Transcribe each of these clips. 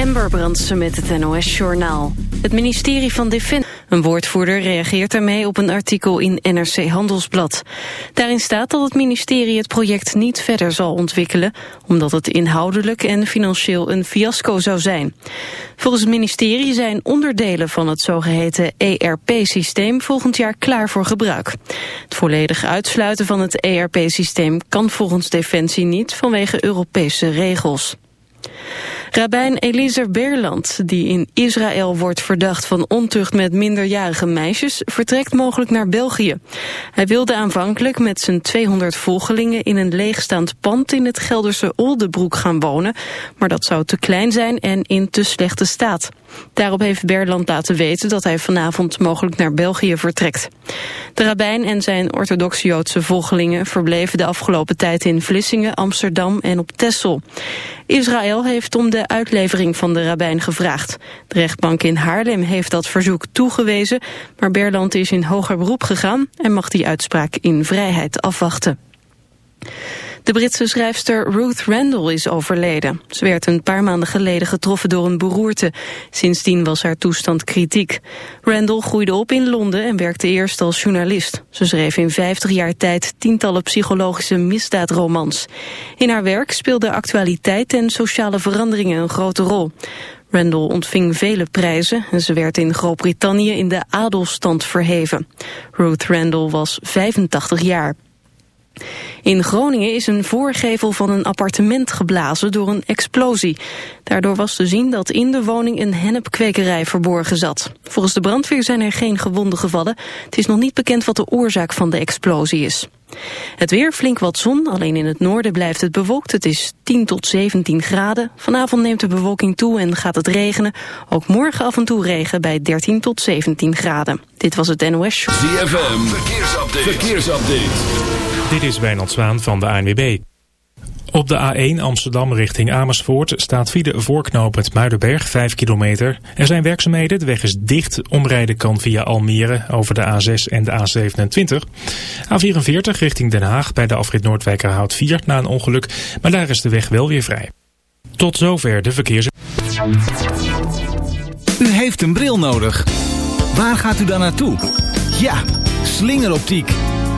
Amber Brandsen met het NOS-journaal. Het ministerie van Defensie... Een woordvoerder reageert daarmee op een artikel in NRC Handelsblad. Daarin staat dat het ministerie het project niet verder zal ontwikkelen... omdat het inhoudelijk en financieel een fiasco zou zijn. Volgens het ministerie zijn onderdelen van het zogeheten ERP-systeem... volgend jaar klaar voor gebruik. Het volledig uitsluiten van het ERP-systeem kan volgens Defensie niet... vanwege Europese regels. Rabijn Eliezer Berland, die in Israël wordt verdacht van ontucht met minderjarige meisjes, vertrekt mogelijk naar België. Hij wilde aanvankelijk met zijn 200 volgelingen in een leegstaand pand in het Gelderse Oldebroek gaan wonen, maar dat zou te klein zijn en in te slechte staat. Daarop heeft Berland laten weten dat hij vanavond mogelijk naar België vertrekt. De rabbijn en zijn orthodox-Joodse volgelingen verbleven de afgelopen tijd in Vlissingen, Amsterdam en op Texel. Israël heeft om de uitlevering van de rabbijn gevraagd. De rechtbank in Haarlem heeft dat verzoek toegewezen, maar Berland is in hoger beroep gegaan en mag die uitspraak in vrijheid afwachten. De Britse schrijfster Ruth Randall is overleden. Ze werd een paar maanden geleden getroffen door een beroerte. Sindsdien was haar toestand kritiek. Randall groeide op in Londen en werkte eerst als journalist. Ze schreef in 50 jaar tijd tientallen psychologische misdaadromans. In haar werk speelde actualiteit en sociale veranderingen een grote rol. Randall ontving vele prijzen en ze werd in Groot-Brittannië in de adelstand verheven. Ruth Randall was 85 jaar. In Groningen is een voorgevel van een appartement geblazen door een explosie. Daardoor was te zien dat in de woning een hennepkwekerij verborgen zat. Volgens de brandweer zijn er geen gewonden gevallen. Het is nog niet bekend wat de oorzaak van de explosie is. Het weer, flink wat zon, alleen in het noorden blijft het bewolkt. Het is 10 tot 17 graden. Vanavond neemt de bewolking toe en gaat het regenen. Ook morgen af en toe regen bij 13 tot 17 graden. Dit was het NOS Show. ZFM, verkeersupdate. Dit is Wijnald Zwaan van de ANWB. Op de A1 Amsterdam richting Amersfoort staat via voorknoop het Muidenberg 5 kilometer. Er zijn werkzaamheden, de weg is dicht. Omrijden kan via Almere over de A6 en de A27. A44 richting Den Haag bij de afrit Noordwijkerhout 4 na een ongeluk. Maar daar is de weg wel weer vrij. Tot zover de verkeers... U heeft een bril nodig. Waar gaat u dan naartoe? Ja, slingeroptiek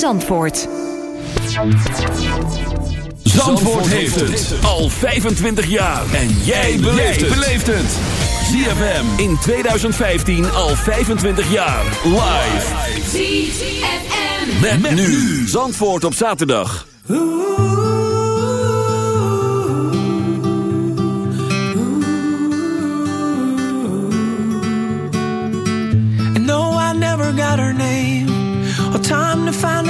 Zandvoort. Zandvoort heeft het al 25 jaar. En jij beleeft het. ZFM in 2015 al 25 jaar. Live. ZFM. Met, nu. Zandvoort op zaterdag. No, I never got her name. Or time to find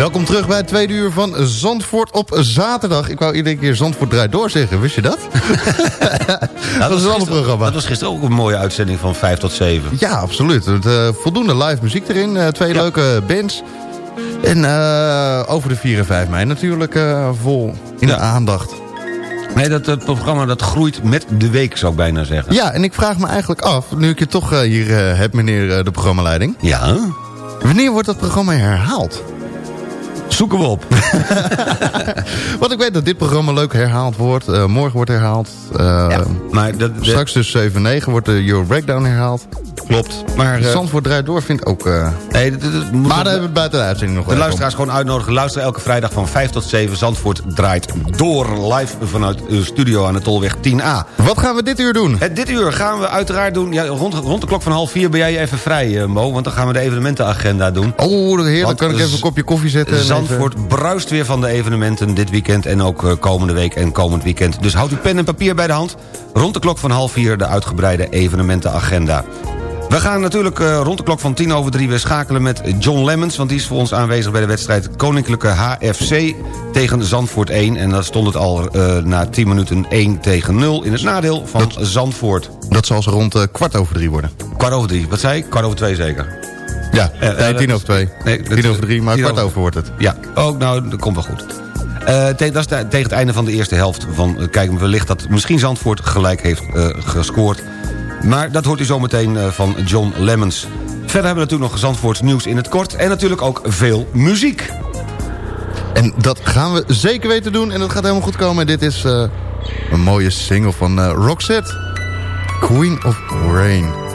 Welkom terug bij het tweede uur van Zandvoort op zaterdag. Ik wou iedere keer Zandvoort draait door zeggen, wist je dat? dat, was een ander programma. Dat was gisteren ook een mooie uitzending van 5 tot 7. Ja, absoluut. Uh, voldoende live muziek erin, uh, twee leuke bands. En uh, over de 4 en 5 mei natuurlijk vol in ja. de aandacht. Nee, dat programma dat groeit met de week, zou ik bijna zeggen. Ja, en ik vraag me eigenlijk af, nu ik je toch hier heb, meneer de programmaleiding. Ja? Wanneer wordt dat programma herhaald? Zoeken we op. Want ik weet dat dit programma leuk herhaald wordt. Uh, morgen wordt herhaald. Uh, ja, maar dat, straks dus 7-9 wordt de Euro Breakdown herhaald. Klopt. Maar uh, Zandvoort draait door vind ik ook... Nee, dit, dit, maar daar hebben we buiten de uitzending nog De luisteraars gewoon uitnodigen. Luister elke vrijdag van 5 tot 7. Zandvoort draait door live vanuit de studio aan de Tolweg 10A. Wat gaan we dit uur doen? Het, dit uur gaan we uiteraard doen... Ja, rond, rond de klok van half vier ben jij even vrij, Mo. Want dan gaan we de evenementenagenda doen. Oh, heerlijk. Dan kan ik even een kopje koffie zetten. Zandvoort bruist weer van de evenementen dit weekend... en ook komende week en komend weekend. Dus houd uw pen en papier bij de hand. Rond de klok van half vier de uitgebreide evenementenagenda. We gaan natuurlijk uh, rond de klok van tien over drie weer schakelen met John Lemmens... want die is voor ons aanwezig bij de wedstrijd Koninklijke HFC tegen Zandvoort 1. En daar stond het al uh, na 10 minuten 1 tegen 0 in het nadeel van dat, Zandvoort. Dat zal ze rond uh, kwart over drie worden. Kwart over drie, wat zei ik? Kwart over twee zeker. Ja, nee, tien over twee. Nee, tien over drie, maar kwart over, wordt het. Ja, ook nou, dat komt wel goed. Uh, te, dat is de, tegen het einde van de eerste helft van... Uh, kijk, wellicht dat misschien Zandvoort gelijk heeft uh, gescoord. Maar dat hoort u zometeen van John Lemmens. Verder hebben we natuurlijk nog Zandvoorts nieuws in het kort... en natuurlijk ook veel muziek. En dat gaan we zeker weten doen en dat gaat helemaal goed komen. Dit is een mooie single van Roxette. Queen of Rain.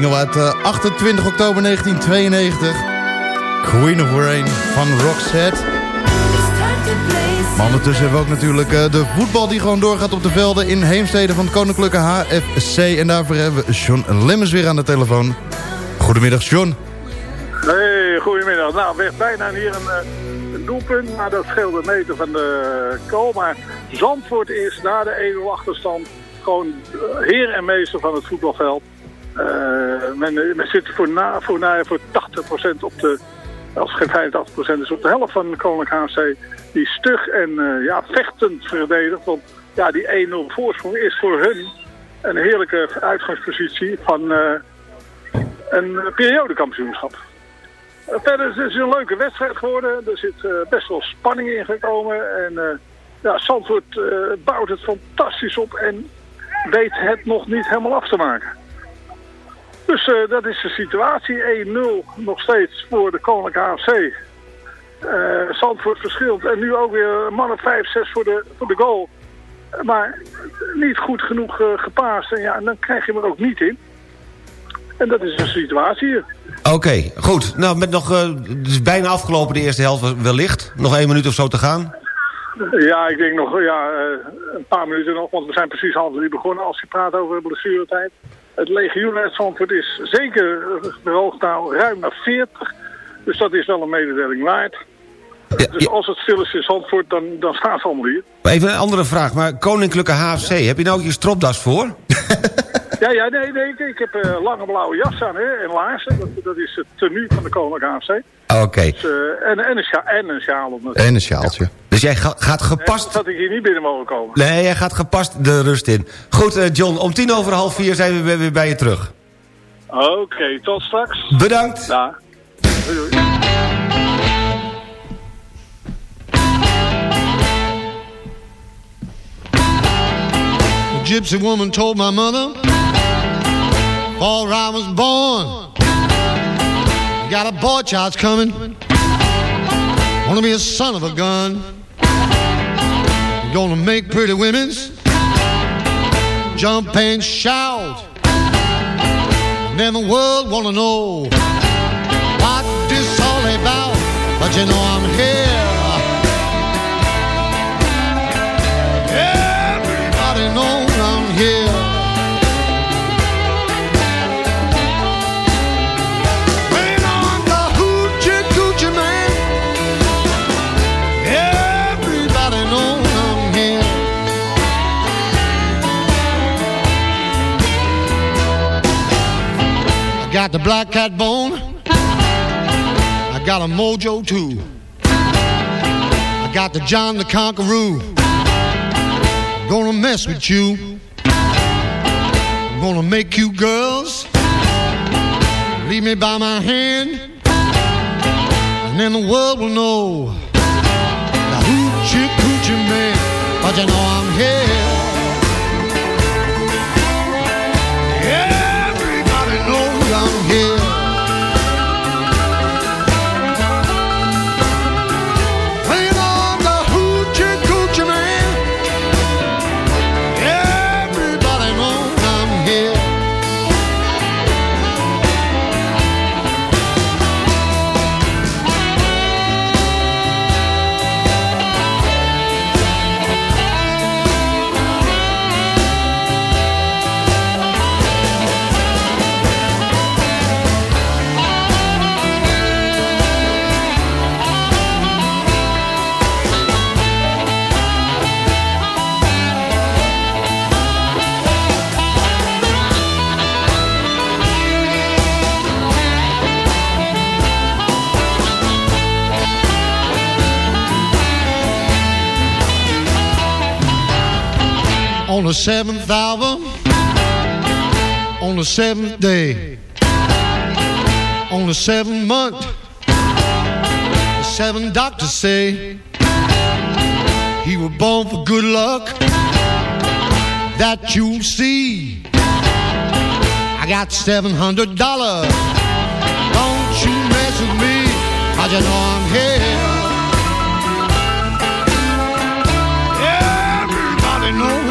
Single uit 28 oktober 1992. Queen of Rain van Roxette. Maar ondertussen hebben we ook natuurlijk de voetbal die gewoon doorgaat op de velden in Heemstede van Koninklijke HFC. En daarvoor hebben we John Lemmens weer aan de telefoon. Goedemiddag John. Hey, goedemiddag. Nou, werd bijna hier een, een doelpunt, maar dat scheelde meter van de kool. Zandvoort is na de 1-0 achterstand gewoon heer en meester van het voetbalveld. Uh, men, men zit voor, na, voor, na, voor 80% op de, als geen 85% is, op de helft van de Koninklijk HC. Die stug en uh, ja, vechtend verdedigt. Want ja, die 1-0 voorsprong is voor hun een heerlijke uitgangspositie van uh, een periodekampioenschap. verder is het een leuke wedstrijd geworden. Er zit best wel spanning in gekomen. En ja, Zandvoort bouwt het fantastisch op en weet het nog niet helemaal af te maken. Dus uh, dat is de situatie. 1-0 nog steeds voor de Koninklijke AFC. Uh, Zandvoort verschilt. En nu ook weer een man of 5-6 voor de, voor de goal. Maar niet goed genoeg uh, gepaast. En ja, dan krijg je hem er ook niet in. En dat is de situatie hier. Oké, okay, goed. Nou, met nog, het is bijna afgelopen de eerste helft wellicht. Nog één minuut of zo te gaan. Ja, ik denk nog ja, een paar minuten nog, want we zijn precies half drie begonnen als je praat over blessuretijd. Het legioen uit Zandvoort is zeker verhoogd nou ruim naar 40. Dus dat is wel een mededeling waard. Ja, dus als het stil is in Zandvoort, dan, dan staan ze allemaal hier. Even een andere vraag, maar Koninklijke HFC, heb je nou ook je stropdas voor? ja, ja, nee, nee, ik heb uh, lange blauwe jas aan hè, en laarzen. Dat, dat is het tenue van de Koninklijke HFC. Oké. Dus, uh, en, en, een sjaal, en een sjaal. Om en een sjaaltje. Ja. Dus jij ga, gaat gepast... dat ik hier niet binnen mogen komen. Nee, jij gaat gepast de rust in. Goed, uh, John, om tien over half vier zijn we weer bij je terug. Oké, okay, tot straks. Bedankt. Ja. Doei, doei. The gypsy woman told my mother Before I was born Got a boy child's coming. Wanna be a son of a gun. Gonna make pretty women's jump and shout. Then the world wanna know what this all about. But you know I'm here. Got the black cat bone. I got a mojo too. I got the John the Conqueror. Gonna mess with you. I'm gonna make you girls leave me by my hand, and then the world will know the hoochie coochie man. But you know I'm here. The seventh hour, on the seventh day, on the seventh month, the seven doctors say he was born for good luck. That you see, I got seven hundred dollars. Don't you mess with me, you know I'm here.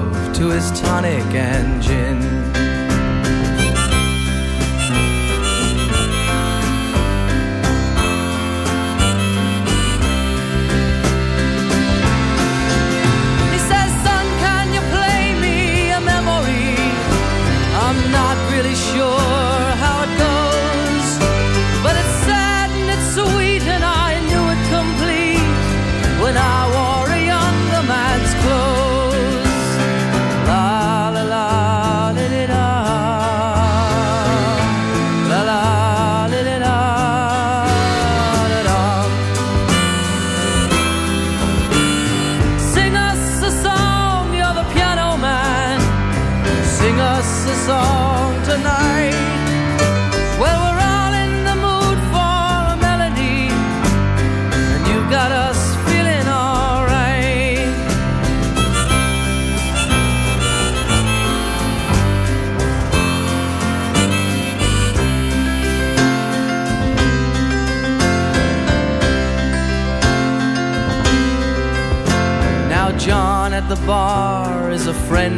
love to his tonic and gin.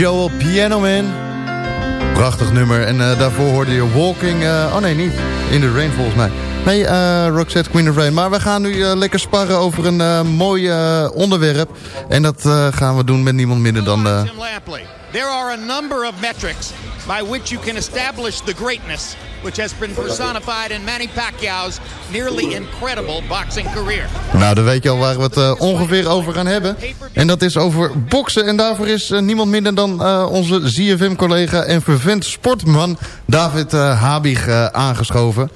Joel, Piano Man. Prachtig nummer. En uh, daarvoor hoorde je Walking... Uh, oh nee, niet. In the Rain volgens mij. Nee, uh, Roxette, Queen of Rain. Maar we gaan nu lekker sparren over een mooi onderwerp. En dat gaan we doen met niemand minder dan... Tim Lampley. There are a number of metrics by which you can establish the greatness which has been personified in Manny Pacquiao's nearly incredible boxing career. Nou, dan weet je al waar we het uh, ongeveer over gaan hebben. En dat is over boksen. En daarvoor is uh, niemand minder dan uh, onze ZFM-collega en vervent sportman David Habig aangeschoven.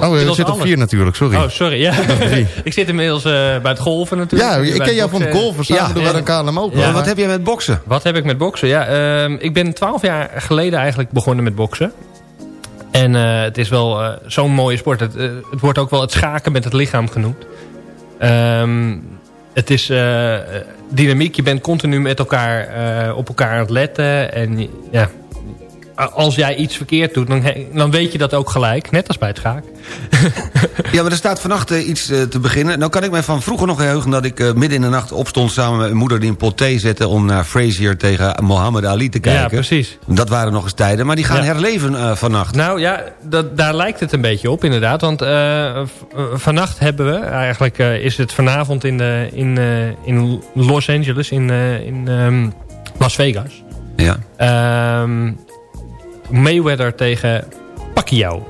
Oh, je zit op vier natuurlijk, sorry. Oh, sorry, ja. ik zit inmiddels bij het golven natuurlijk. Ja, ik ken jou van het golven, samen ja, doen we een KLM ook. Ja, wat heb je met boksen? Wat heb ik met boksen? Ja, ehm, ik ben twaalf jaar geleden eigenlijk begonnen met boksen. En uh, het is wel uh, zo'n mooie sport. Het, uh, het, wordt ook wel het schaken met het lichaam genoemd. Um, het is dynamiek. Je bent continu met elkaar op elkaar aan het letten. En ja, als jij iets verkeerd doet, dan, dan weet je dat ook gelijk. Net als bij het schaak. ja, maar er staat vannacht uh, iets uh, te beginnen. Nou kan ik mij van vroeger nog heugen dat ik uh, midden in de nacht opstond... samen met mijn moeder die een pot thee zette... om naar Frazier tegen Mohammed Ali te kijken. Ja, precies. Dat waren nog eens tijden, maar die gaan ja. herleven vannacht. Nou ja, dat, daar lijkt het een beetje op inderdaad. Want vannacht hebben we, eigenlijk is het vanavond in, de, in, in Los Angeles, in, in um, Las Vegas... Ja. Ehm, Mayweather tegen Pacquiao.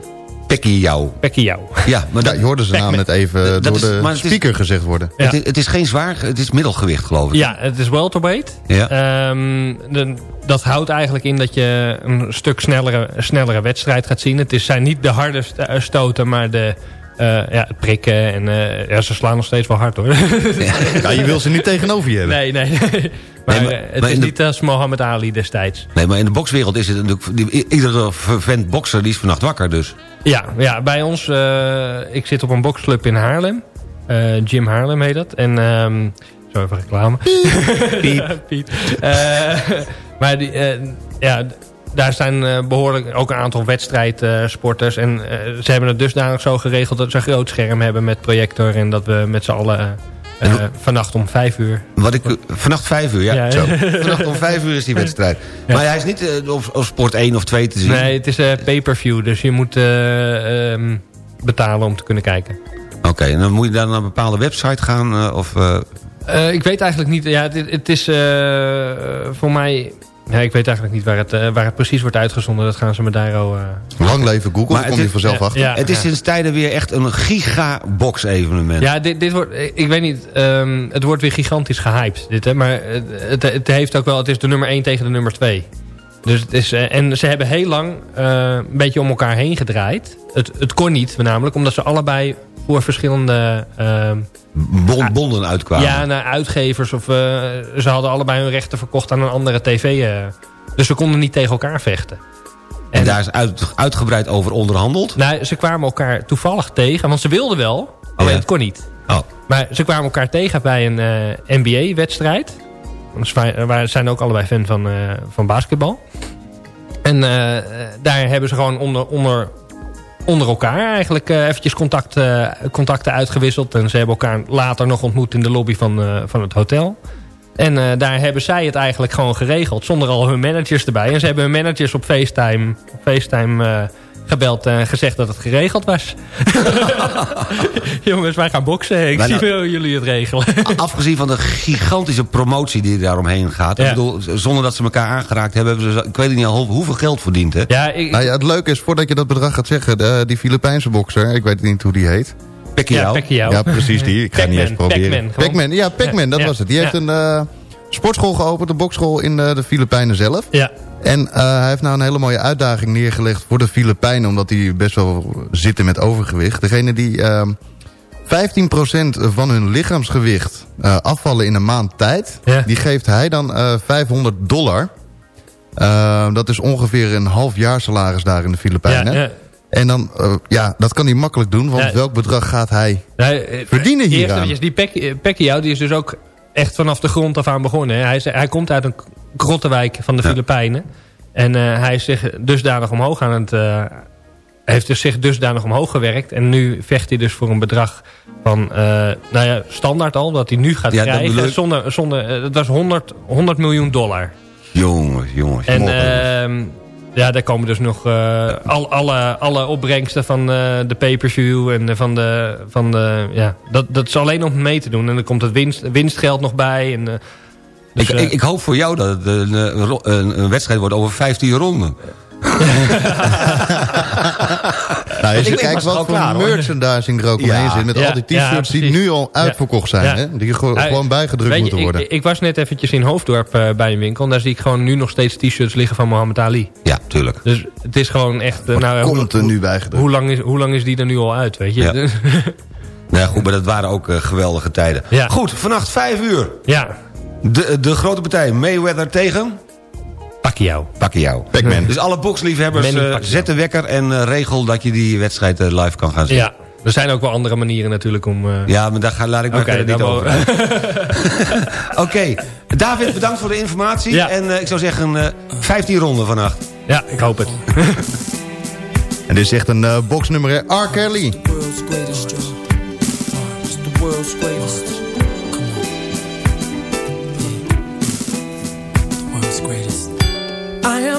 Pacquiao. Pacquiao. Ja, maar je hoorde zijn naam net even door de speaker gezegd worden. Ja. Het, is, het, is, geen zwaar, het is middelgewicht geloof ik. Ja, het is welterweight. Ja. Um, de, dat houdt eigenlijk in dat je een stuk snellere, snellere wedstrijd gaat zien. Het is, zijn niet de harde stoten, maar de, ja, het prikken. En uh, ja, ze slaan nog steeds wel hard hoor. Ja, je wil ze niet tegenover je hebben. Nee, nee. Maar, nee, maar het maar is niet als Mohammed Ali destijds. Nee, maar in de bokswereld is het natuurlijk... Iedere vent bokser die is vannacht wakker dus. Ja, ja bij ons... Uh, ik zit op een boksclub in Haarlem. Jim Haarlem heet dat. En... Um, zo even reclame. Piep. Piep. Maar die, ja, daar zijn behoorlijk ook een aantal wedstrijdsporters. en ze hebben het dusdanig zo geregeld dat ze een groot scherm hebben met projector. En dat we met z'n allen uh, vannacht om vijf uur. Wat ik, vannacht vijf uur, ja. ja. Zo. vannacht om vijf uur is die wedstrijd. Ja. Maar hij is niet uh, op, op, sport 1 of 2 te zien? Nee, het is uh, pay-per-view. Dus je moet um, betalen om te kunnen kijken. Oké, okay, en dan moet je dan naar een bepaalde website gaan? of, ik weet eigenlijk niet. Ja, het, het is voor mij ja, ik weet eigenlijk niet waar het, uh, waar het precies wordt uitgezonden. Dat gaan ze me daar al... Uh... Lang leven Google, maar kom je vanzelf achter. Ja, het is sinds tijden weer echt een gigabox evenement. Ja, dit, dit wordt, ik weet niet, um, het wordt weer gigantisch gehyped. Dit, hè, maar het, het, heeft ook wel, het is de nummer 1 tegen de nummer 2. Dus het is, uh, en ze hebben heel lang een beetje om elkaar heen gedraaid. Het, het kon niet, namelijk omdat ze allebei voor verschillende... Ehm, bonden uitkwamen. Ja, naar uitgevers. Of, uh, ze hadden allebei hun rechten verkocht aan een andere tv. Uh, dus ze konden niet tegen elkaar vechten. En, en daar is uit, uitgebreid over onderhandeld? Nou, ze kwamen elkaar toevallig tegen. Want ze wilden wel, alleen het kon niet. Oh. Maar ze kwamen elkaar tegen bij een uh, eh, NBA-wedstrijd. Ze zijn ook allebei fan van, van basketbal. En daar hebben ze gewoon onder, onder onder elkaar eigenlijk uh, eventjes contact, uh, contacten uitgewisseld. En ze hebben elkaar later nog ontmoet in de lobby van, uh, van het hotel. En daar hebben zij het eigenlijk gewoon geregeld. Zonder al hun managers erbij. En ze hebben hun managers op FaceTime, FaceTime gebeld en gezegd dat het geregeld was. Jongens, wij gaan boksen. Ik zie wel jullie het regelen. afgezien van de gigantische promotie die daaromheen gaat. Ik bedoel, zonder dat ze elkaar aangeraakt hebben... hebben ze, ik weet niet al hoeveel geld verdiend. Hè? Ja, ik, nou ja, het leuke is, voordat je dat bedrag gaat zeggen... De, die Filipijnse bokser, ik weet niet hoe die heet... Pacquiao. Ja, ja, precies die. Ik ga niet eens proberen. Pac-Man, ja, Pac-Man, dat was het. Die heeft een uh, sportschool geopend, een bokschool in uh, de Filipijnen zelf. Ja. En uh, hij heeft nou een hele mooie uitdaging neergelegd voor de Filipijnen... omdat die best wel zitten met overgewicht. Degene die uh, ehm, 15% van hun lichaamsgewicht uh, afvallen in een maand tijd... Ja. die geeft hij dan 500 eh, dollar. Ehm, dat is ongeveer een half jaar salaris daar in de Filipijnen. Ja, ja. En dan, ja, dat kan hij makkelijk doen, want welk bedrag gaat hij verdienen hier aan? Die Pacquiao, die is dus ook echt vanaf de grond af aan begonnen. Hij, hij komt uit een Krottenwijk van de Filipijnen. En uh, hij is zich dusdanig omhoog aan het... Uh, heeft dus zich dusdanig omhoog gewerkt. En nu vecht hij dus voor een bedrag van... Uh, nou ja, standaard al, dat hij nu gaat krijgen. Zonder, zonder, het was 100, 100 miljoen dollar. Jongens, jongens. En mogen. ehm, ja, daar komen dus nog eh, al, alle, alle opbrengsten van eh, de pay-per-view en eh, van de... Van de ja, dat, dat is alleen om mee te doen. En dan komt het winst, winstgeld nog bij. En, eh, dus, ik, eh, ik, ik hoop voor jou dat het een, een, ro- een, een wedstrijd wordt over 15 ronden. Nou, als je kijkt wat voor klaar, merchandising er ook Ja. omheen zit. Met Ja, al die ja, t-shirts die nu al uitverkocht zijn. Ja. Hè? Die gewoon, bijgedrukt je, moeten worden. Ik, ik was net eventjes in Hoofddorp eh, bij een winkel. En daar zie ik gewoon nu nog steeds t-shirts liggen van Muhammad Ali. Ja, tuurlijk. Dus het is gewoon echt... eh, nou, hoe- komt er nu bijgedrukt? Hoe lang, is, hoe lang is die er nu al uit, weet je? Ja. Nou ja, goed, maar dat waren ook eh, geweldige tijden. Ja. Goed, vannacht 5 uur. ja, De, de grote partij Mayweather tegen... Pacquiao. Pacquiao. Pac-Man. Dus alle boxliefhebbers, eh, zet de wekker en eh, regel dat je die wedstrijd eh, live kan gaan zien. Ja, er zijn ook wel andere manieren natuurlijk om... eh, Ja, maar daar ga, laat ik maar verder niet over. Oké, David, bedankt voor de informatie. Ja. En eh, ik zou zeggen, eh 15 ronden vannacht. ja, ik hoop het. En dit is echt een boxnummer? R. Kelly. world's greatest, Joe. It's the world's greatest.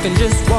Now I can just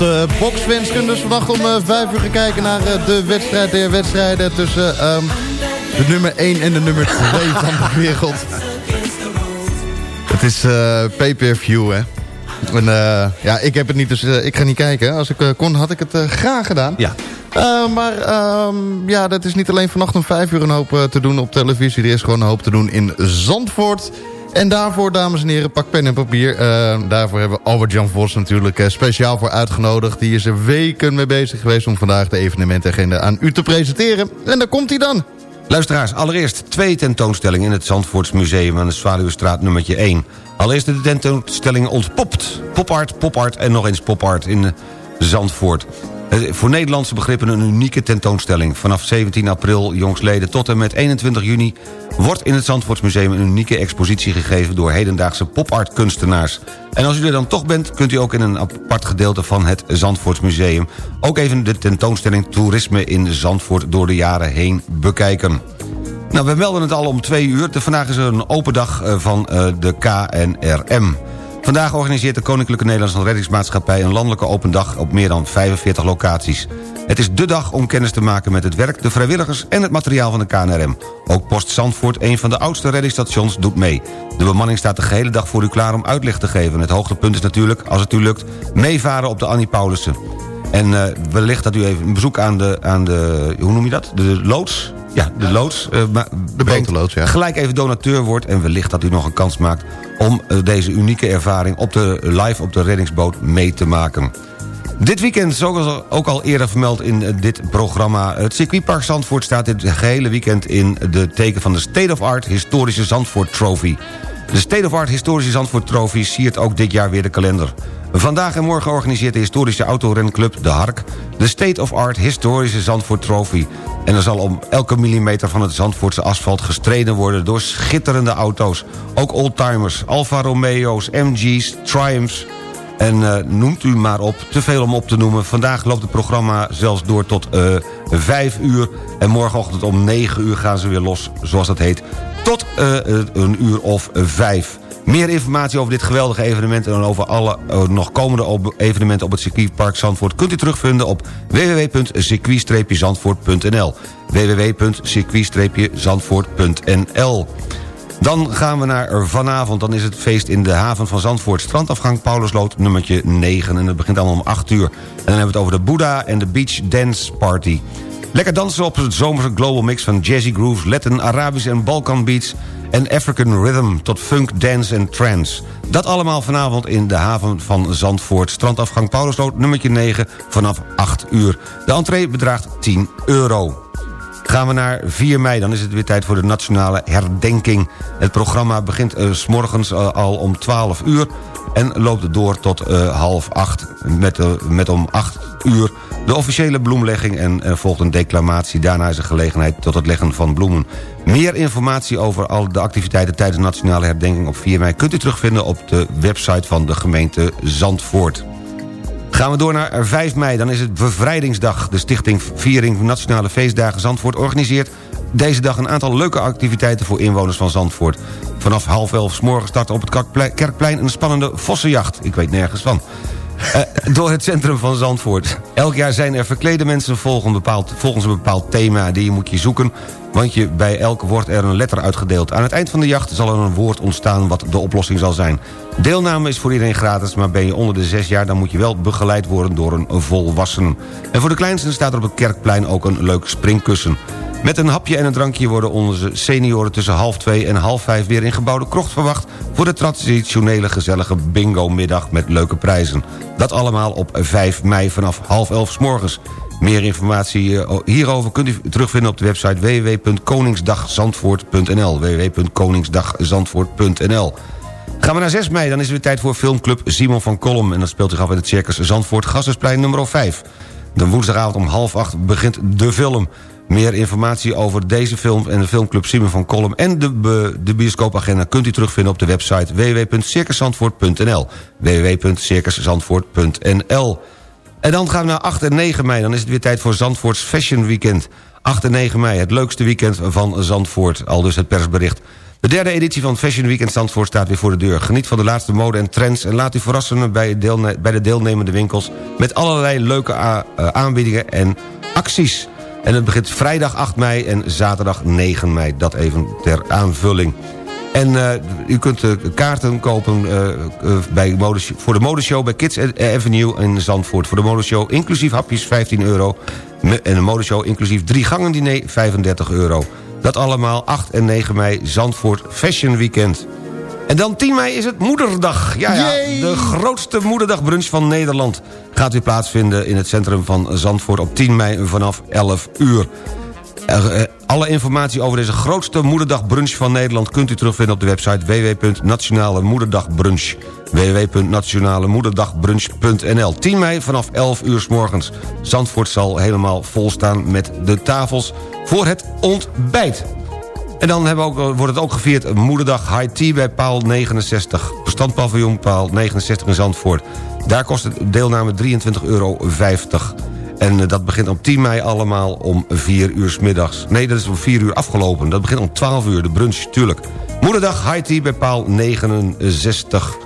De boxfans kunnen dus vannacht om uh, 5 uur gaan kijken naar uh, de wedstrijd der wedstrijden tussen um, de nummer 1 en de nummer 2 van de wereld. Het is uh, pay-per-view, hè. En, ja, ik heb het niet, dus ik ga niet kijken. Als ik kon, had ik het graag gedaan. Ja. maar um, ja, dat is niet alleen vannacht om 5 uur een hoop te doen op televisie. Er is gewoon een hoop te doen in Zandvoort. En daarvoor, dames en heren, pak pen en papier. Uh, daarvoor hebben we Albert-Jan Vos natuurlijk uh, speciaal voor uitgenodigd. Die is er weken mee bezig geweest om vandaag de evenementagenda aan u te presenteren. En daar komt hij dan. Luisteraars, allereerst twee tentoonstellingen in het Zandvoorts Museum aan de Zwaluwestraat nummertje 1. Allereerst de tentoonstelling Ontpopt. Popart, popart en nog eens popart in Zandvoort. Eh, voor Nederlandse begrippen een unieke tentoonstelling. Vanaf 17 april jongsleden tot en met 21 juni... wordt in het Zandvoortsmuseum een unieke expositie gegeven... door hedendaagse pop-art kunstenaars. En als u er dan toch bent, kunt u ook in een apart gedeelte van het Zandvoortsmuseum... ook even de tentoonstelling Toerisme in Zandvoort door de jaren heen bekijken. Nou, we melden het al om twee uur. Vandaag is er een open dag eh, van eh, de KNRM. Vandaag organiseert de Koninklijke Nederlandse Reddingsmaatschappij... een landelijke open dag op meer dan 45 locaties. Het is de dag om kennis te maken met het werk, de vrijwilligers... en het materiaal van de KNRM. Ook Post Zandvoort, een van de oudste reddingsstations, doet mee. De bemanning staat de gehele dag voor u klaar om uitleg te geven. Het hoogtepunt is natuurlijk, als het u lukt, meevaren op de Annie Paulussen. En uh, wellicht dat u even een bezoek aan de, aan de hoe noem je dat? De loods? Ja, de loods. Uh, de botenloods, ja. Gelijk even donateur wordt en wellicht dat u nog een kans maakt... om uh, deze unieke ervaring op de, live op de reddingsboot mee te maken. Dit weekend, zoals ook al eerder vermeld in dit programma... het circuitpark Zandvoort staat dit gehele weekend... in de teken van de State of Art Historische Zandvoort Trophy. De State of Art Historische Zandvoort Trophy siert ook dit jaar weer de kalender. Vandaag en morgen organiseert de historische autorenclub De Hark... de State of Art Historische Zandvoort Trophy. En er zal om elke millimeter van het Zandvoortse asfalt gestreden worden... door schitterende auto's. Ook oldtimers, Alfa Romeo's, MG's, Triumphs... En uh, noemt u maar op, te veel om op te noemen. Vandaag loopt het programma zelfs door tot uh, eh, 5 uur. En morgenochtend om 9 uur gaan ze weer los, zoals dat heet. Tot uh, een uur of 5. Meer informatie over dit geweldige evenement... en over alle nog komende evenementen op het circuitpark Zandvoort... kunt u terugvinden op www.circuit-zandvoort.nl www.circuit-zandvoort.nl dan gaan we naar vanavond. Dan is het feest in de haven van Zandvoort. Strandafgang Paulusloot nummertje 9. En het begint allemaal om 8 uur. En dan hebben we het over de Buddha en de Beach Dance Party. Lekker dansen op het zomerse global mix van jazzy grooves... Latin, Arabisch en Balkan beats en African rhythm tot funk, dance en trance. Dat allemaal vanavond in de haven van Zandvoort. Strandafgang Paulusloot, nummertje 9, vanaf 8 uur. De entree bedraagt 10 euro. Gaan we naar 4 mei, dan is het weer tijd voor de nationale herdenking. Het programma begint uh, s morgens uh, al om 12 uur... en loopt door tot uh, half 8 met, met om 8 uur de officiële bloemlegging... en volgt een declamatie. Daarna is er gelegenheid tot het leggen van bloemen. Meer informatie over al de activiteiten tijdens de nationale herdenking op 4 mei... kunt u terugvinden op de website van de gemeente Zandvoort. Gaan we door naar 5 mei, dan is het Bevrijdingsdag. De stichting Viering Nationale Feestdagen Zandvoort organiseert deze dag een aantal leuke activiteiten voor inwoners van Zandvoort. Vanaf half elf morgen start op het Kerkplein een spannende vossenjacht. Ik weet nergens van. Uh, door het centrum van Zandvoort. Elk jaar zijn er verklede mensen volgens een bepaald, volgens een bepaald thema... die je moet je zoeken, want je, bij elk wordt er een letter uitgedeeld. Aan het eind van de jacht zal er een woord ontstaan wat de oplossing zal zijn. Deelname is voor iedereen gratis, maar ben je onder de zes jaar... dan moet je wel begeleid worden door een volwassene. En voor de kleinsten staat er op het Kerkplein ook een leuk springkussen. Met een hapje en een drankje worden onze senioren tussen half twee en half vijf weer in gebouwde krocht verwacht... voor de traditionele gezellige bingo-middag met leuke prijzen. Dat allemaal op 5 mei vanaf half elf s morgens. Meer informatie eh, hierover kunt u terugvinden op de website www.koningsdagzandvoort.nl www.koningsdagzandvoort.nl Gaan we naar 6 mei, dan is het weer tijd voor filmclub Simon van Kolm... en dat speelt zich af in het Circus Zandvoort Gassersplein nummer 5. De woensdagavond om half acht begint de film... Meer informatie over deze film en de filmclub Simon van Kolm... en de, de bioscoopagenda kunt u terugvinden op de website www.circuszandvoort.nl www.circuszandvoort.nl En dan gaan we naar 8 en 9 mei. Dan is het weer tijd voor Zandvoorts Fashion Weekend. 8 en 9 mei, het leukste weekend van Zandvoort. Al dus het persbericht. De derde editie van Fashion Weekend Zandvoort staat weer voor de deur. Geniet van de laatste mode en trends en laat u verrassen bij, bij de deelnemende winkels... met allerlei leuke eh, aanbiedingen en acties. En het begint vrijdag 8 mei en zaterdag 9 mei. Dat even ter aanvulling. En uh, u kunt uh, kaarten kopen uh, bij voor de modeshow bij Kids Avenue in Zandvoort. Voor de modeshow inclusief hapjes 15 euro. En een modeshow inclusief drie gangen diner 35 euro. Dat allemaal 8 en 9 mei Zandvoort Fashion Weekend. En dan 10 mei is het Moederdag. Ja, ja, de grootste moederdagbrunch van Nederland gaat weer plaatsvinden... in het centrum van Zandvoort op 10 mei vanaf 11 uur. Eh, alle informatie over deze grootste moederdagbrunch van Nederland... kunt u terugvinden op de website www.nationalemoederdagbrunch www.nationalemoederdagbrunch.nl 10 mei vanaf 11 uur s morgens. Zandvoort zal helemaal vol staan met de tafels voor het ontbijt. En dan ook, wordt het ook gevierd Moederdag High Tea bij Paal 69. Bestandpaviljoen Paal 69 in Zandvoort. Daar kost het deelname 23,50 euro. En eh, dat begint op 10 mei allemaal om 4 uur s middags. Nee, dat is om 4 uur afgelopen. Dat begint om 12 uur, de brunch, tuurlijk. Moederdag High Tea bij Paal 69.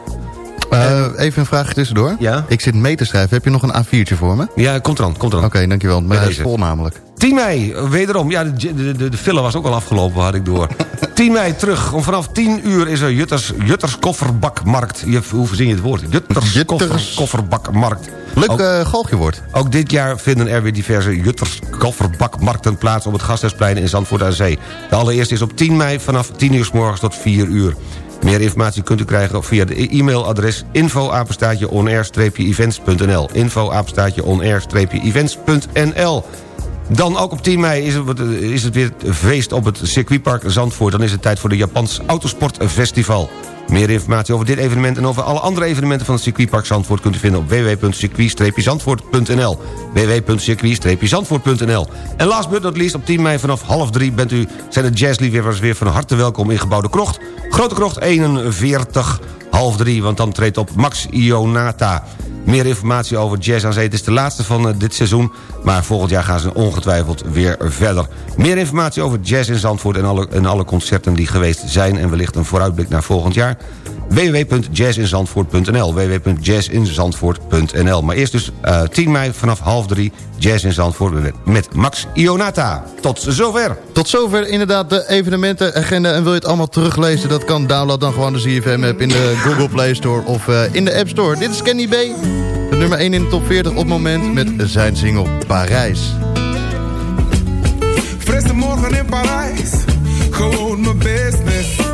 Uh, even een vraag tussendoor. Ja? Ik zit mee te schrijven. Heb je nog een A4'tje voor me? Ja, komt eraan, komt eraan. Oké, dankjewel. Hij is vol namelijk. 10 mei, wederom. Ja, de, de, de, filler was ook al afgelopen, had ik door. 10 mei terug. Om vanaf 10 uur is er Jutters, Jutters Kofferbakmarkt. Je, hoe verzin je het woord? Jutters, Jutters. Kofferbakmarkt. Leuk ook, uh, galgje Ook dit jaar vinden er weer diverse Jutters Kofferbakmarkten plaats... op het Gasthuisplein in Zandvoort aan Zee. De allereerste is op 10 mei vanaf 10 uur s morgens tot 4 uur. Meer informatie kunt u krijgen via de e-mailadres info-onair-events.nl info-onair-events.nl dan ook op 10 mei is het, is het weer feest op het circuitpark Zandvoort. Dan is het tijd voor de Japans Autosportfestival. Meer informatie over dit evenement en over alle andere evenementen van het circuitpark Zandvoort... kunt u vinden op www.circuit-zandvoort.nl www.circuit-zandvoort.nl En last but not least, op 10 mei vanaf half drie bent u, zijn de jazzliefhebbers weer van harte welkom in gebouwde krocht. Grote krocht 41, half drie, want dan treedt op Max Ionata... Meer informatie over Jazz aan Zee. Het is de laatste van uh, dit seizoen. Maar volgend jaar gaan ze ongetwijfeld weer verder. Meer informatie over Jazz in Zandvoort en alle, en alle concerten die geweest zijn... en wellicht een vooruitblik naar volgend jaar www.jazzinzandvoort.nl www.jazzinzandvoort.nl Maar eerst dus uh, eh, 10 mei vanaf half drie Jazz in Zandvoort met Max Ionata. Tot zover. Tot zover inderdaad de evenementenagenda. En wil je het allemaal teruglezen, dat kan. Download dan gewoon de ZFM-app in de Google Play Store of uh, in de App Store. Dit is Kenny B. De nummer 1 in de top 40 op het moment met zijn single Parijs. Frisse morgen in Parijs, gewoon mijn business.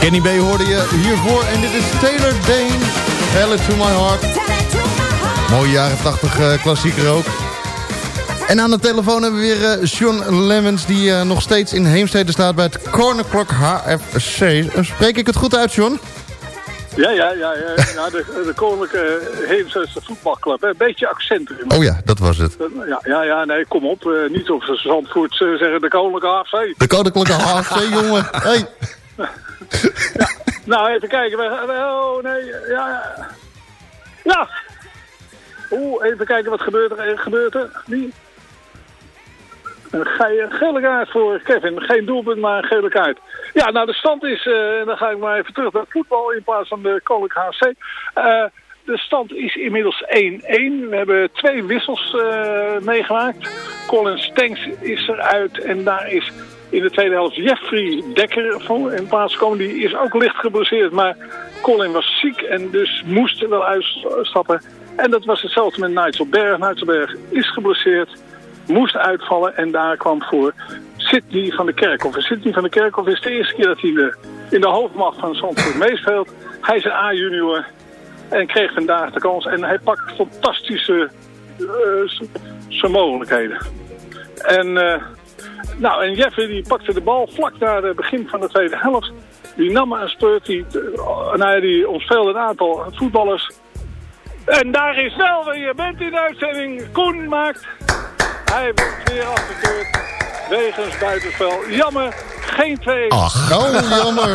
Kenny B hoorde je hiervoor en dit is Taylor Dane. Tell it to my heart. Mooie jaren 80 eh, klassieker ook. En aan de telefoon hebben we weer eh, Sean Lemmens... die eh, nog steeds in Heemstede staat bij het Corner Clock HFC. Spreek ik het goed uit, Sean? Ja, ja, ja. ja, ja de, de Koninklijke Heemstedse voetbalclub. Een beetje accent erin. Oh ja, dat was het. Ja, ja, ja, nee, kom op. niet of ze Zandvoort eh, zeggen de Koninklijke AFC. De Koninklijke HFC, jongen. Hey. Nou, even kijken. Oh, nee. Ja, ja. Oeh, even kijken wat gebeurt er. Gebeurt er? Wie? Een ge- gele kaart voor Kevin. Geen doelpunt, maar een gele kaart. Ja, nou de stand is, eh, en dan ga ik maar even terug naar voetbal in plaats van de Koninklijke HC. Eh, de stand is inmiddels 1-1. We hebben twee wissels eh, meegemaakt. Colin Stenks is eruit en daar is in de tweede helft Jeffrey Dekker voor in plaats gekomen. Die is ook licht geblesseerd, maar Colin was ziek en dus moest wel uitstappen. En dat was hetzelfde met Nigel Berg. Nigel Berg is geblesseerd, moest uitvallen en daar kwam voor Sidney van de Kerkhof. En Sidney van de Kerkhof is de eerste keer dat hij in de hoofdmacht van Zandvoort meespeelt. Hij is een A-junior en kreeg vandaag de kans. En hij pakt fantastische eh, mogelijkheden. En eh, nou, en Jeffrey die pakte de bal vlak na het begin van de tweede helft. Die nam een speurt, die, uh, nou, die ontspeelde een aantal voetballers. En daar is wel, je bent in de uitzending, Koen maakt. Hij wordt weer afgekeurd. Wegens buitenspel. Jammer, geen twee. Ach, oh, jammer.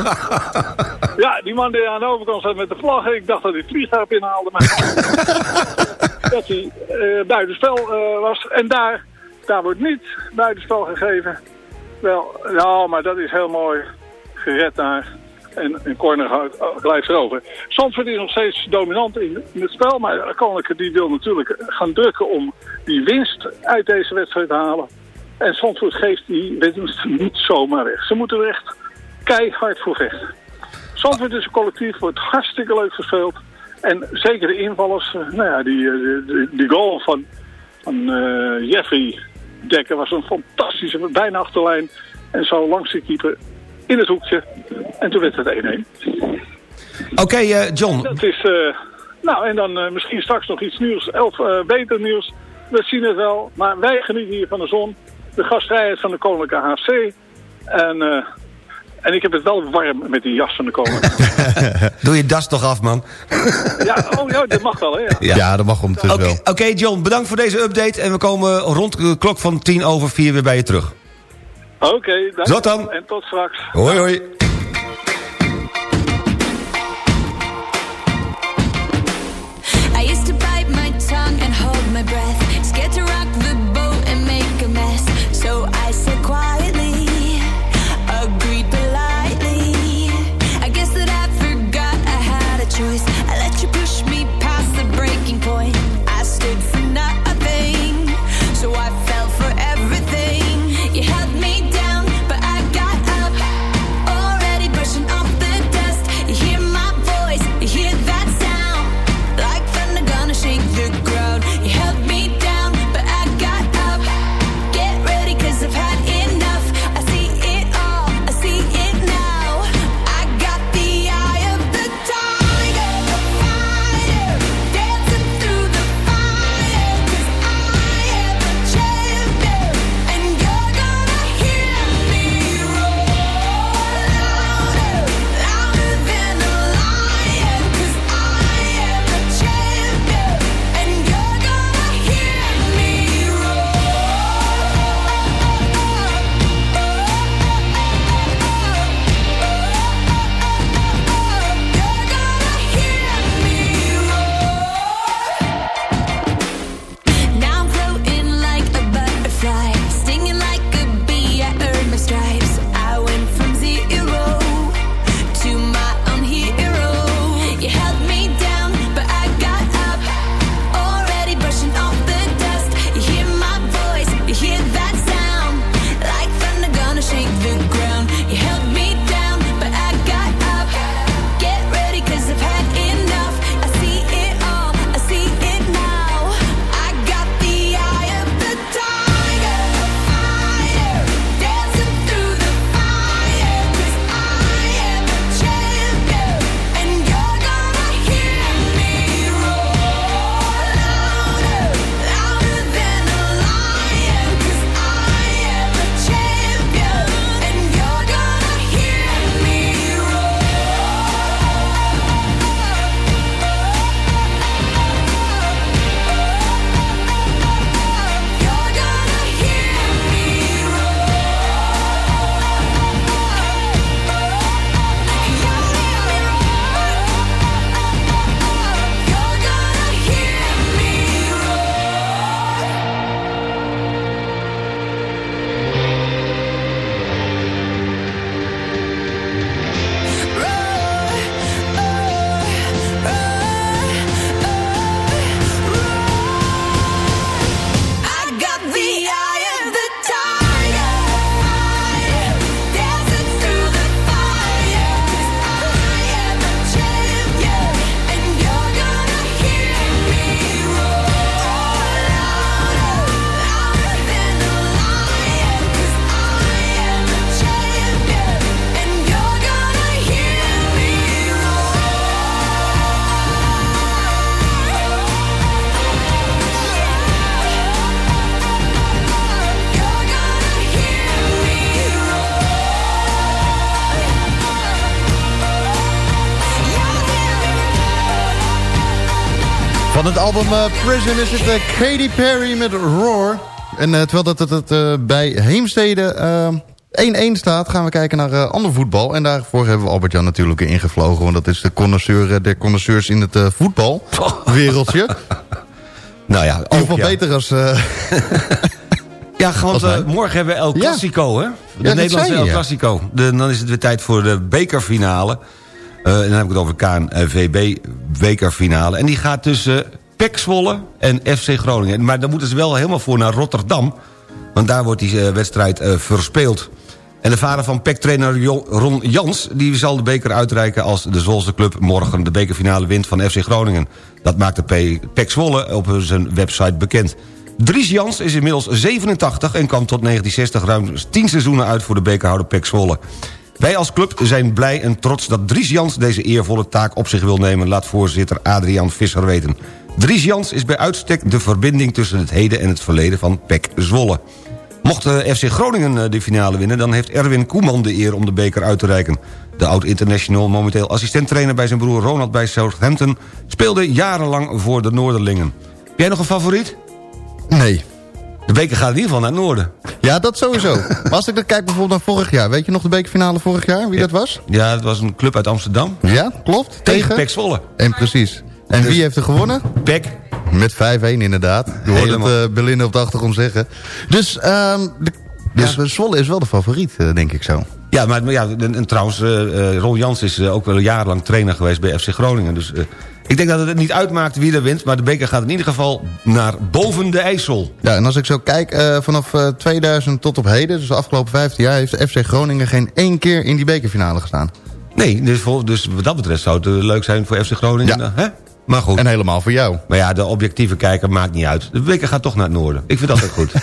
ja, die man die aan de overkant zat met de vlag. Ik dacht dat hij het vliegtuig inhaalde. Maar dat hij uh, buitenspel uh, was. En daar, daar wordt niet buitenspel gegeven. Wel, ja, maar dat is heel mooi gered daar. En een corner blijft erover. Zandvoort is nog steeds dominant in, het spel. Maar Koninklijke die wil natuurlijk gaan drukken om die winst uit deze wedstrijd te halen. En Zandvoort geeft die winst niet zomaar weg. Ze moeten er echt keihard voor vechten. Zandvoort is een collectief, wordt hartstikke leuk gespeeld. En zeker de invallers, nou ja, die, die, die goal van, van uh, Jeffrey Dekker was een fantastische, bijna achterlijn. En zo langs de keeper in het hoekje. En toen werd het 1-1. Oké, okay, uh, John. Dat is, uh, nou en dan uh, misschien straks nog iets nieuws, elf, beter nieuws. We zien het wel, maar wij genieten hier van de zon. De gastvrijheid van de Koninklijke HC. En... En ik heb het wel warm met die jas van de koning. Doe je das toch af, man. ja, oh ja, dat mag wel, hè? Ja, ja dat mag ondertussen okay, wel. Oké, okay, John, bedankt voor deze update. En we komen rond de klok van tien over vier weer bij je terug. Oké, okay, Tot dan. En tot straks. Hoi, hoi. Het album uh, Prison is het uh, Katy Perry met Roar. En uh, terwijl dat het, bij Heemstede 1-1 staat... gaan we kijken naar ander voetbal. En daarvoor hebben we Albert-Jan natuurlijk ingevlogen. Want dat is de connoisseur der connoisseurs in het voetbalwereldje. nou ja, ook, in ieder geval beter als... ja, want morgen hebben we El Clasico, hè? De ja, Nederlandse je, El Clasico. De, dan is het weer tijd voor de bekerfinale... Uh, en dan heb ik het over KNVB bekerfinale. En die gaat tussen PEC Zwolle en FC Groningen. Maar dan moeten ze wel helemaal voor naar Rotterdam. Want daar wordt die uh, wedstrijd uh, verspeeld. En de vader van PEC-trainer Ron Jans... die zal de beker uitreiken als de Zwolse club morgen... de bekerfinale wint van FC Groningen. Dat maakt de PEC Zwolle op zijn website bekend. Dries Jans is inmiddels 87 en kwam tot 1960 ruim 10 seizoenen uit... voor de bekerhouder PEC Zwolle. Wij als club zijn blij en trots dat Dries Jans deze eervolle taak op zich wil nemen... laat voorzitter Adriaan Visser weten. Dries Jans is bij uitstek de verbinding tussen het heden en het verleden van PEC Zwolle. Mocht eh, FC Groningen eh, de finale winnen... dan heeft Erwin Koeman de eer om de beker uit te reiken. De oud-international, momenteel assistenttrainer bij zijn broer Ronald bij Southampton... speelde jarenlang voor de Noorderlingen. Heb jij nog een favoriet? Nee. De beker gaat in ieder geval naar het noorden. Ja, dat sowieso. maar als ik dan kijk bijvoorbeeld naar vorig jaar. Weet je nog de bekerfinale vorig jaar? Wie dat was? Ja, het was een club uit Amsterdam. Ja, klopt. Tegen, Tegen Pek Zwolle. En precies. En dus wie heeft er gewonnen? Pek. Met 5-1 inderdaad. Je hoort het uh, Berlin op de achtergrond zeggen. Dus, um, de, dus ja. Zwolle is wel de favoriet, uh, denk ik zo. Ja, maar ja, en, en trouwens, uh, Ron Jans is ook wel jarenlang trainer geweest bij FC Groningen. Dus ik denk dat het niet uitmaakt wie er wint... maar de beker gaat in ieder geval naar boven de IJssel. Ja, en als ik zo kijk, vanaf uh, 2000 tot op heden... dus de afgelopen 15 jaar... heeft de FC Groningen geen één keer in die bekerfinale gestaan. Nee, dus, dus wat dat betreft zou het leuk zijn voor FC Groningen. Ja. Hè? Maar goed. En helemaal voor jou. Maar ja, de objectieve kijker maakt niet uit. De beker gaat toch naar het noorden. Ik vind dat ook goed.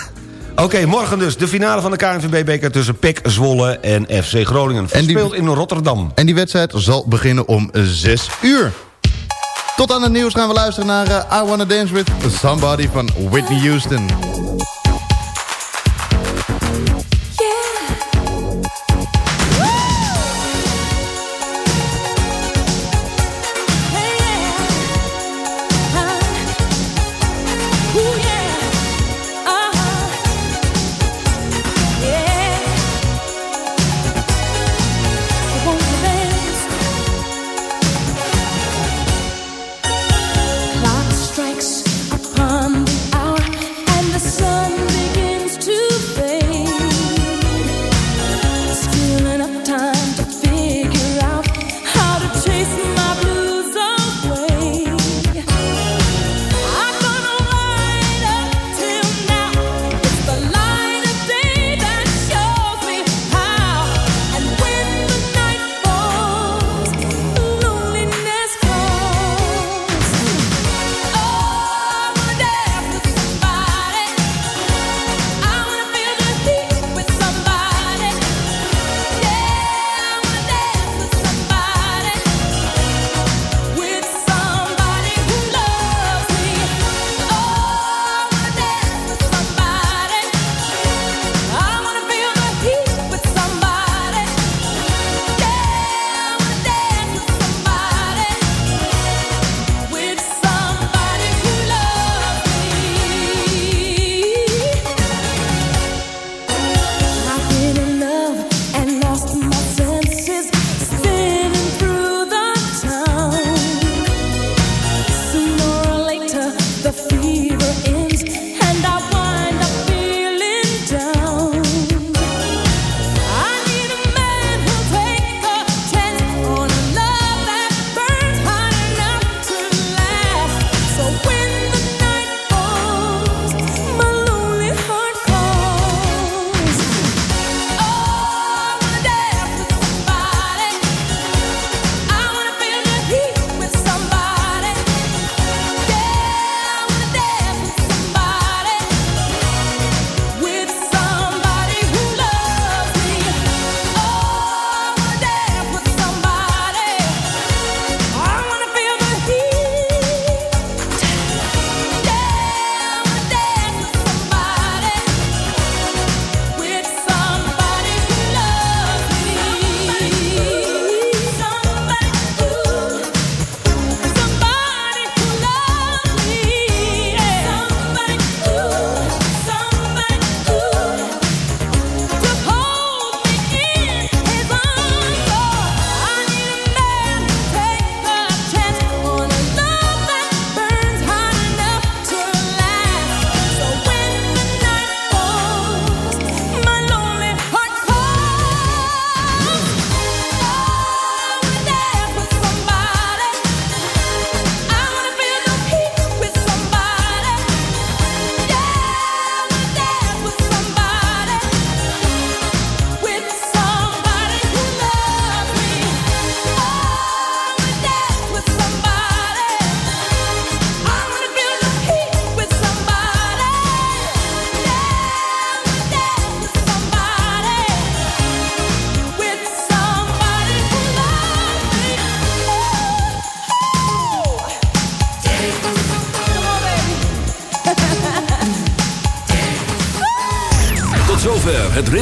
Oké, okay, morgen dus de finale van de KNVB-beker... tussen PEC Zwolle en FC Groningen. Verspeeld in Rotterdam. En die wedstrijd zal beginnen om 6 uur. Tot aan het nieuws gaan we luisteren naar uh, I Wanna Dance With Somebody van Whitney Houston.